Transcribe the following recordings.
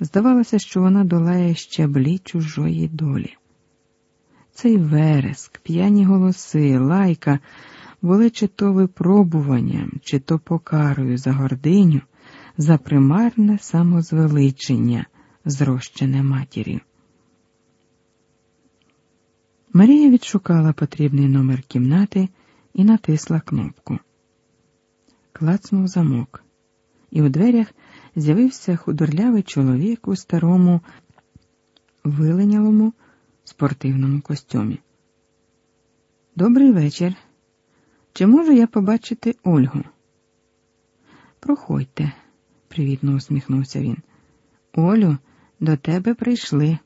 Здавалося, що вона долає щаблі чужої долі. Цей вереск, п'яні голоси, лайка були чи то випробуванням, чи то покарою за гординю, за примарне самозвеличення, зрощене матір'ю. Марія відшукала потрібний номер кімнати і натисла кнопку. Клацнув замок, і у дверях з'явився худорлявий чоловік у старому, виленялому спортивному костюмі. Добрий вечір. Чи можу я побачити Ольгу? Проходьте, привітно усміхнувся він. Олю, до тебе прийшли.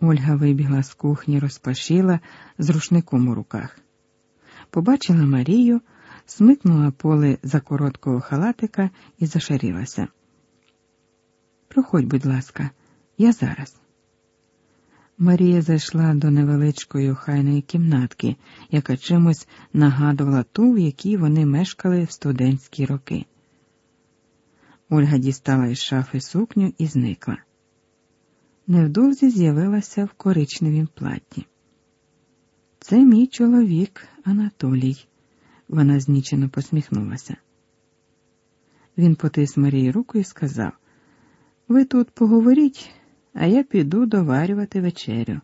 Ольга вибігла з кухні, розпашіла з рушником у руках. Побачила Марію, смикнула поле за короткого халатика і зашарілася. Проходь, будь ласка, я зараз. Марія зайшла до невеличкої охайної кімнатки, яка чимось нагадувала ту, в якій вони мешкали в студентські роки. Ольга дістала із шафи сукню і зникла. Невдовзі з'явилася в коричневім платі. Це мій чоловік Анатолій, вона знічено посміхнулася. Він потис Марії руку і сказав: Ви тут поговоріть а я піду доварювати вечерю.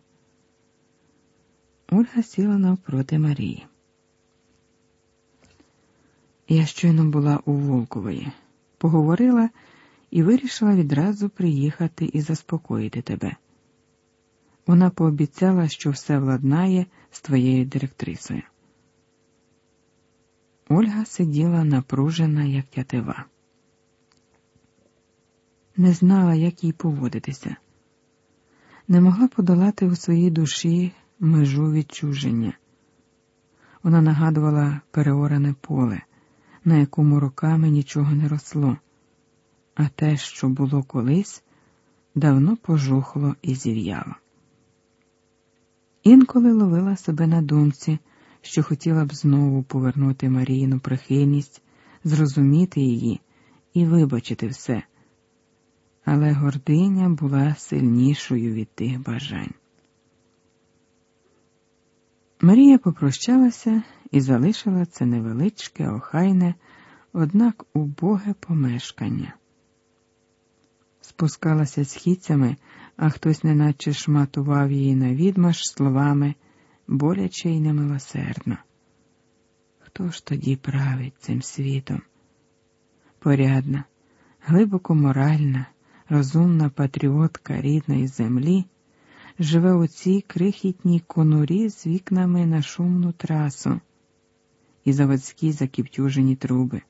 Ольга сіла навпроти Марії. Я щойно була у Волкової, поговорила і вирішила відразу приїхати і заспокоїти тебе. Вона пообіцяла, що все владнає з твоєю директрисою. Ольга сиділа напружена, як тятива. Не знала, як їй поводитися не могла подолати у своїй душі межу відчуження. Вона нагадувала переоране поле, на якому роками нічого не росло, а те, що було колись, давно пожухло і зів'яло. Інколи ловила себе на думці, що хотіла б знову повернути Маріїну прихильність, зрозуміти її і вибачити все але гординя була сильнішою від тих бажань. Марія попрощалася і залишила це невеличке, охайне, однак убоге помешкання. Спускалася східцями, а хтось неначе шматував її на відмаш словами боляче й немилосердно. Хто ж тоді править цим світом? Порядна, глибоко моральна розумна патріотка рідної землі, живе у цій крихітній конурі з вікнами на шумну трасу і заводські закіптюжені труби.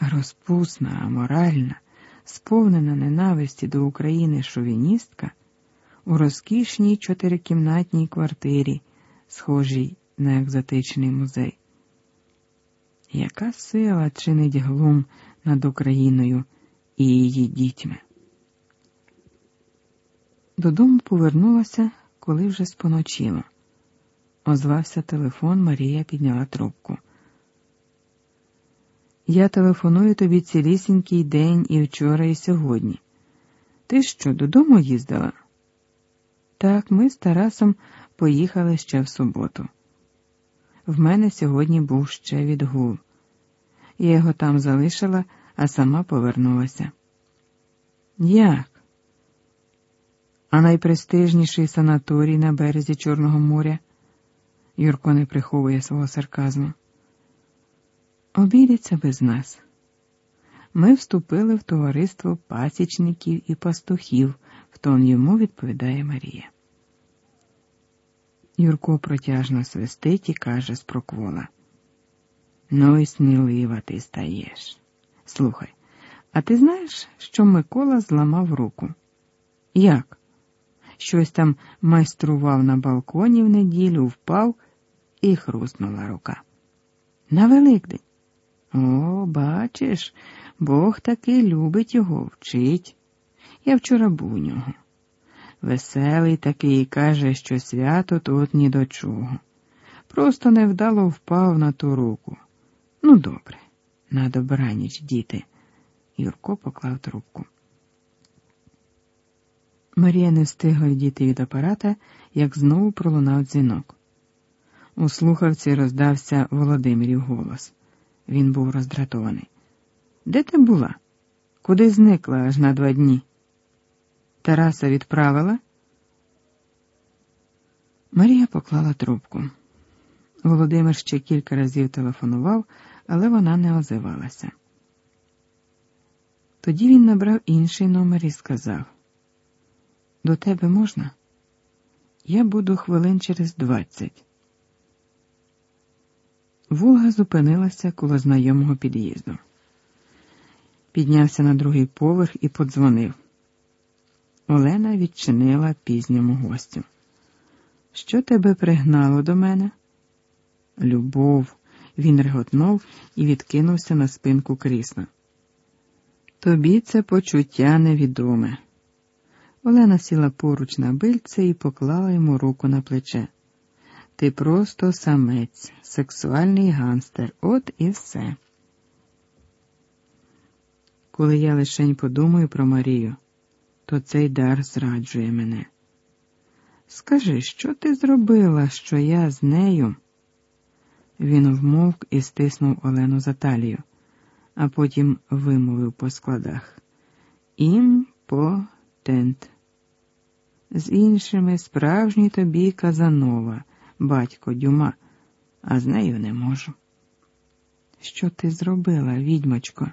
Розпусна, аморальна, сповнена ненависті до України шовіністка у розкішній чотирикімнатній квартирі, схожій на екзотичний музей. Яка сила чинить глум над Україною? і її дітьми. Додому повернулася, коли вже споночило. Озвався телефон, Марія підняла трубку. Я телефоную тобі цілісінький день і вчора, і сьогодні. Ти що, додому їздила? Так, ми з Тарасом поїхали ще в суботу. В мене сьогодні був ще відгул. Я його там залишила а сама повернулася. Як? А найпрестижніший санаторій на березі Чорного моря? Юрко не приховує свого сарказму. Обійдеться без нас. Ми вступили в товариство пасічників і пастухів, в тон йому відповідає Марія. Юрко протяжно свистить і каже з проквола. Ну і смілива ти стаєш. Слухай, а ти знаєш, що Микола зламав руку? Як? Щось там майстрував на балконі в неділю, впав і хруснула рука. На Великдень. О, бачиш, Бог таки любить його, вчить. Я вчора був у нього. Веселий такий каже, що свято тут ні до чого. Просто невдало впав на ту руку. Ну, добре. На добраніч, діти. Юрко поклав трубку. Марія не встигла відійти від апарата, як знову пролунав дзвінок. У слухавці роздався Володимирів голос. Він був роздратований. Де ти була? Куди зникла аж на два дні? Тараса відправила? Марія поклала трубку. Володимир ще кілька разів телефонував, але вона не озивалася. Тоді він набрав інший номер і сказав: До тебе можна? Я буду хвилин через двадцять. Волга зупинилася коло знайомого під'їзду. Піднявся на другий поверх і подзвонив. Олена відчинила пізньому гостю. Що тебе пригнало до мене? Любов. Він реготнув і відкинувся на спинку крісла. Тобі це почуття невідоме. Олена сіла поруч на бильце і поклала йому руку на плече. Ти просто самець, сексуальний ганстер, от і все. Коли я лишень подумаю про Марію, то цей дар зраджує мене. Скажи, що ти зробила, що я з нею? Він вмовк і стиснув Олену за талію, а потім вимовив по складах Імпотент. З іншими справжній тобі Казанова, батько Дюма, а з нею не можу. Що ти зробила, відьмочко?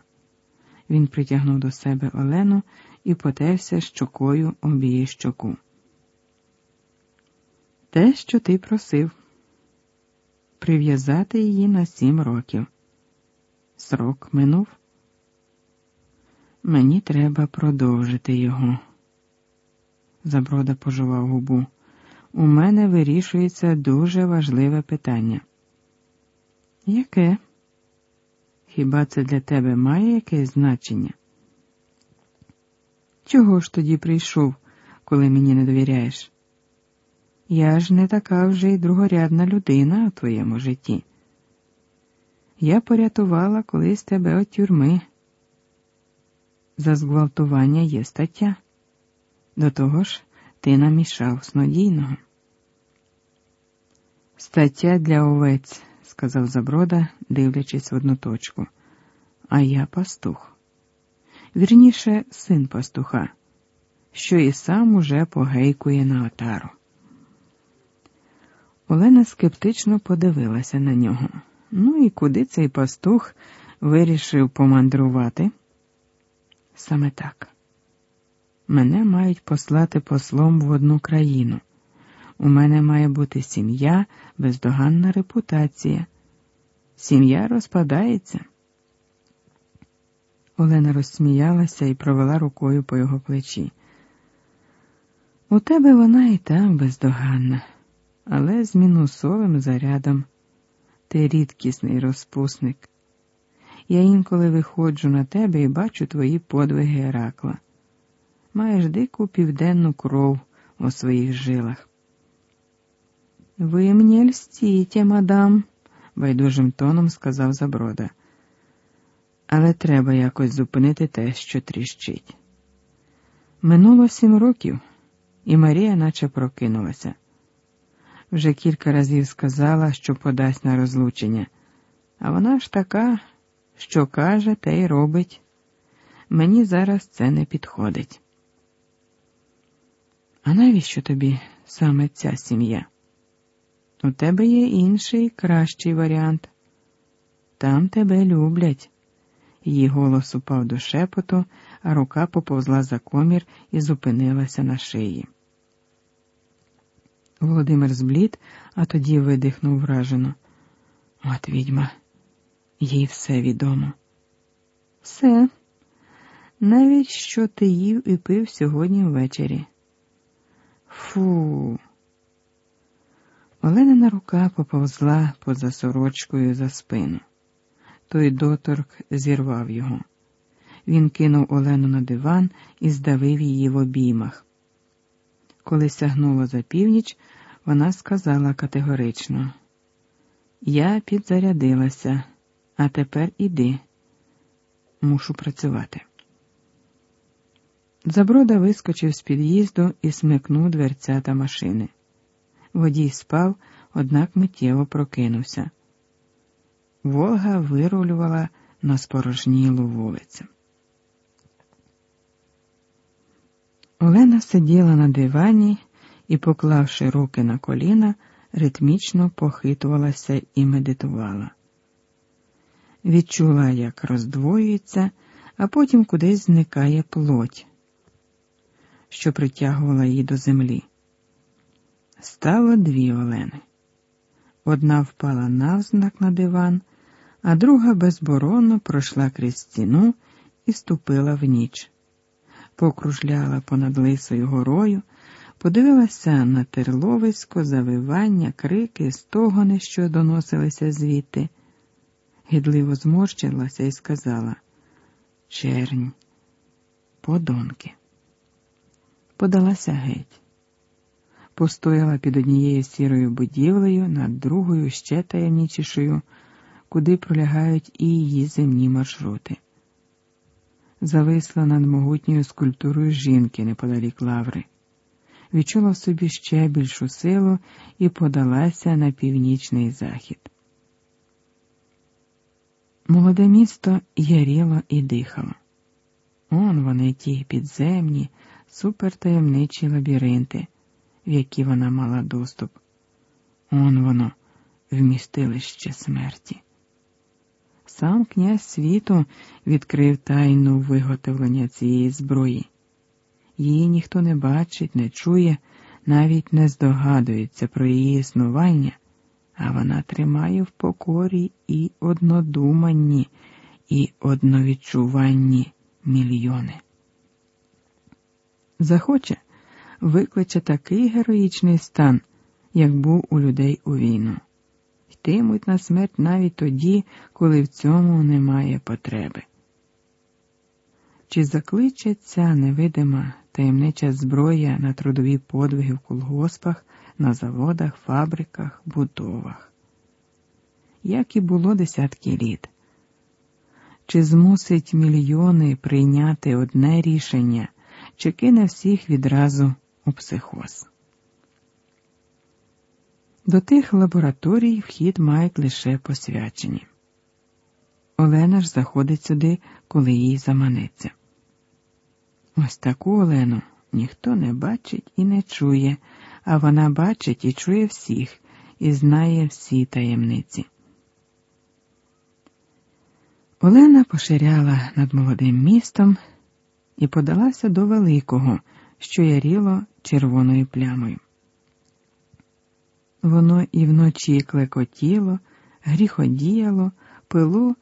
Він притягнув до себе Олену і потерся щокою об її щоку. Те, що ти просив, прив'язати її на сім років. Срок минув. Мені треба продовжити його. Заброда пожував губу. У мене вирішується дуже важливе питання. Яке? Хіба це для тебе має якесь значення? Чого ж тоді прийшов, коли мені не довіряєш? Я ж не така вже й другорядна людина у твоєму житті. Я порятувала колись тебе від тюрми. За зґвалтування є стаття. До того ж, ти намішав снодійного. Стаття для овець, сказав Заброда, дивлячись в одну точку. А я пастух. Вірніше, син пастуха, що і сам уже погейкує на отару. Олена скептично подивилася на нього. Ну і куди цей пастух вирішив помандрувати? Саме так. Мене мають послати послом в одну країну. У мене має бути сім'я, бездоганна репутація. Сім'я розпадається. Олена розсміялася і провела рукою по його плечі. У тебе вона і так бездоганна але з мінусовим зарядом. Ти рідкісний розпусник. Я інколи виходжу на тебе і бачу твої подвиги Геракла. Маєш дику південну кров у своїх жилах. Ви мені льстіте, мадам, байдужим тоном сказав Заброда. Але треба якось зупинити те, що тріщить. Минуло сім років, і Марія наче прокинулася вже кілька разів сказала, що подасть на розлучення, а вона ж така, що каже, те й робить. Мені зараз це не підходить. А навіщо тобі саме ця сім'я? У тебе є інший кращий варіант. Там тебе люблять. Її голос упав до шепоту, а рука поповзла за комір і зупинилася на шиї. Володимир зблід, а тоді видихнув вражено. От відьма, їй все відомо. Все, навіть що ти їв і пив сьогодні ввечері. Фу. Оленина рука поповзла поза сорочкою за спину. Той доторк зірвав його. Він кинув Олену на диван і здавив її в обіймах. Коли сягнуло за північ, вона сказала категорично: Я підзарядилася, а тепер іди, мушу працювати. Заброда вискочив з під'їзду і смикнув дверцята машини. Водій спав, однак миттєво прокинувся. Волга вирулювала на спорожнілу вулицю. Олена сиділа на дивані і, поклавши руки на коліна, ритмічно похитувалася і медитувала. Відчула, як роздвоюється, а потім кудись зникає плоть, що притягувала її до землі. Стало дві Олени. Одна впала навзнак на диван, а друга безборонно пройшла крізь стіну і ступила в ніч, покружляла понад лисою горою, подивилася на терловисько, завивання, крики, стогони, що доносилися звідти, гідливо зморщилася і сказала Чернь, подонки. Подалася геть. Постояла під однією сірою будівлею, над другою ще таємнічішою, куди пролягають і її земні маршрути. Зависла над могутньою скульптурою жінки неподалік лаври, відчула в собі ще більшу силу і подалася на північний захід. Молоде місто яріло і дихало. Он вони ті підземні, супертаємничі лабіринти, в які вона мала доступ. Он воно, вмістилище смерті. Сам князь світу відкрив тайну виготовлення цієї зброї. Її ніхто не бачить, не чує, навіть не здогадується про її існування, а вона тримає в покорі і однодуманні, і одновідчуванні мільйони. Захоче, викличе такий героїчний стан, як був у людей у війну. Йтимуть на смерть навіть тоді, коли в цьому немає потреби. Чи закличе ця невидима таємнича зброя на трудові подвиги в колгоспах, на заводах, фабриках, будовах? Як і було десятки літ? Чи змусить мільйони прийняти одне рішення, чи кине всіх відразу у психоз. До тих лабораторій вхід мають лише посвячені. Олена ж заходить сюди, коли їй заманеться. Ось таку Олену ніхто не бачить і не чує, а вона бачить і чує всіх, і знає всі таємниці. Олена поширяла над молодим містом і подалася до великого, що яріло червоною плямою. Воно і вночі клекотіло, гріходіяло, пило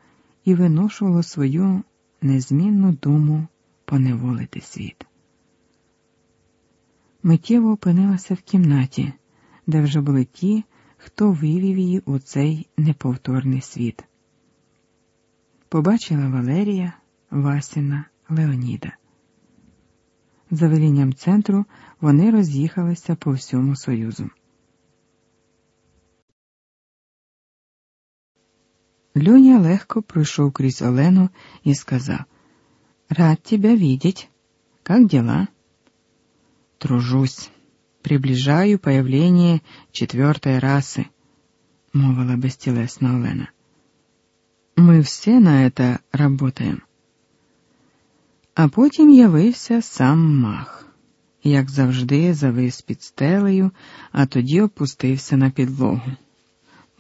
і виношувало свою незмінну думу поневолити світ. Миттєво опинилася в кімнаті, де вже були ті, хто вивів її у цей неповторний світ. Побачила Валерія, Васіна, Леоніда. За велінням центру вони роз'їхалися по всьому Союзу. Льоня легко пройшов крізь Олену і сказав Рад тебя видеть. Как дела? Тружусь. Приближаю появление четвертой расы, мовила бестелесна Олена. Мы все на это работаем. А потім явився сам мах, як завжди, завис під стелею, а тоді опустився на підлогу.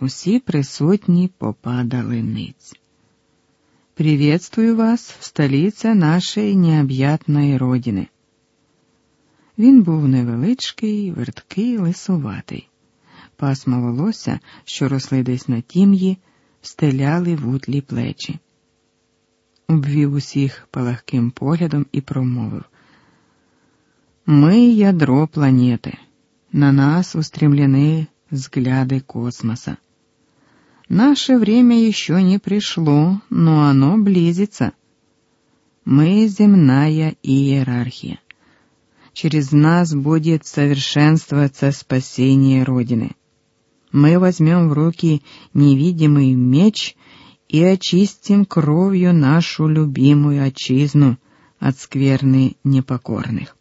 Усі присутні попадали ниць. Приветствую вас в столице нашої необ'ятної родини. Він був невеличкий, верткий, лисуватий. Пасма волосся, що росли десь на тім'ї, стеляли вутлі плечі обвів усіх палахким поглядом і промовив. Мы ядро планеты. На нас устремлены взгляды космоса. Наше время еще не пришло, но оно близится. Мы земная иерархия. Через нас будет совершенствоваться спасение Родины. Мы возьмем в руки невидимый меч и очистим кровью нашу любимую отчизну, от скверны непокорных.